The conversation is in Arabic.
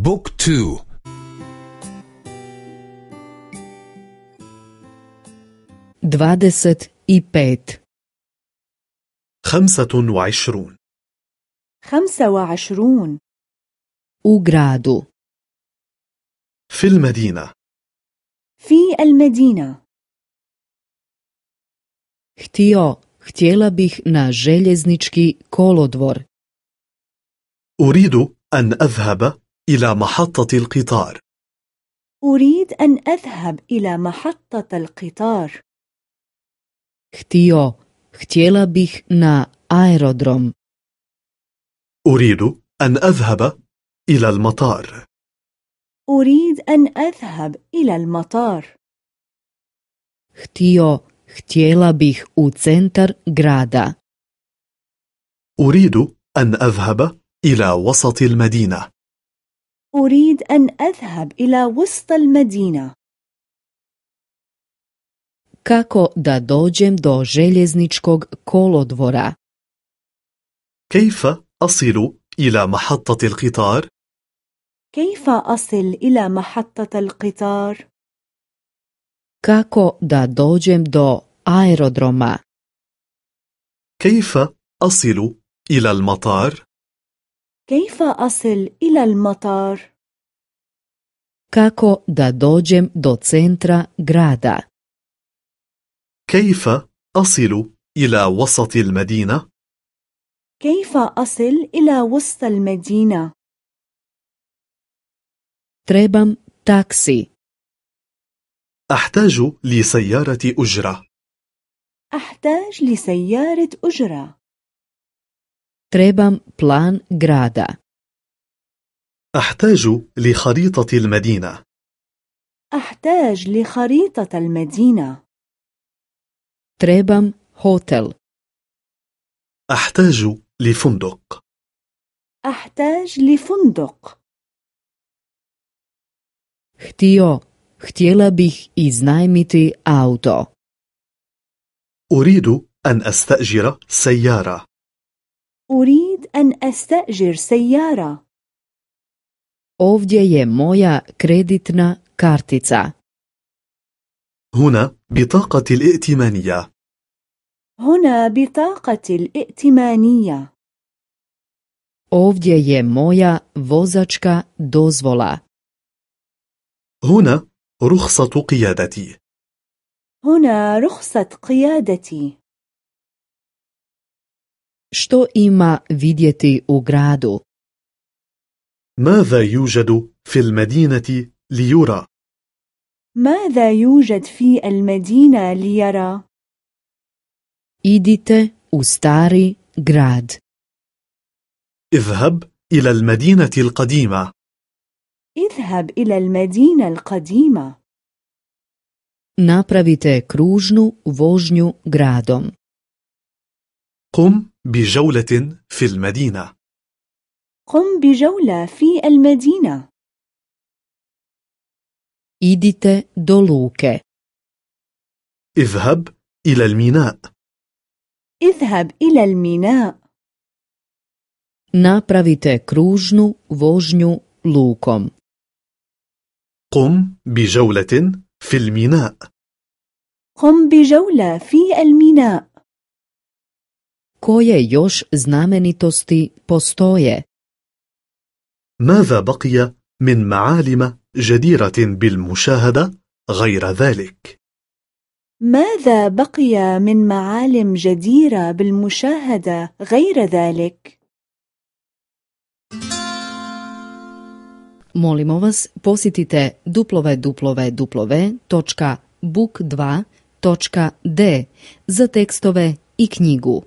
بوك تو dvadeset i pet. خمسة وعشرون. خمسة وعشرون. Gradu. في المدينة. في المدينة. Htio htjela bih na željeznički kolodvor. أريد أن أذهب. إلى محطة القطار. أريد أن أذهب إلى محطة القطار. Htio htjela bih na aerodrom. أريد أن أذهب إلى المطار. أريد أن أذهب إلى المطار. Htio htjela bih u centar grada. أريد أن أذهب إلى وسط المدينة. أريد أن أذهب إلى وسط المدينة kako da dođem do željezničkog kolodvora كيف أصل إلى محطة القطار؟ كيف أصل إلى محطة القطار؟ kako da dođem do aerodroma كيف أصل إلى المطار؟ كيف أصل إلى المطار؟ kako da dođem do centra grada كيف أصل إلى وسط المدينة؟ كيف أصل إلى وسط المدينة؟ trebam taksi أحتاج لسيارة أجرة أحتاج لسيارة أجرة trebam plan grada. أحتاج لخريطة المدينة. أحتاج لخريطة المدينة. Trebam hotel. أحتاج لفندق. أحتاج لفندق. Htio htjela bih iznajmiti auto. أريد أن أستأجر سيارة. أريد أن أستأجر سيارة. Ovdje je moja kreditna kartica. هنا بطاقة الائتمانية. هنا بطاقة الائتمانية. Ovdje je moja vozačka dozvola. هنا رخصة قيادتي. هنا رخصة قيادتي. Što ima vidjeti u gradu. ماذا يوجد في المدينة ليرى؟ ماذا يوجد في المدينة ليرى؟ idite u stari grad. اذهب إلى المدينة القديمة. اذهب إلى المدينة القديمة. Napravite kružnu vožnju gradom. قم بجولة في المدينة. قم بجولة في المدينة. Idite do luke. اذهب إلى الميناء. اذهب إلى الميناء. Napravite kružnu vožnju lukom. قم بجولة في الميناء. قم بجولة في الميناء. Koje još znamenitosti postoje ماذا بقي من معالم جديرة بالمشاهدة غير ذلك؟ ماذا بقي من معالم جديرة بالمشاهدة غير ذلك؟ Molimo vas, posjetite www.book2.d za tekstove i knjigu.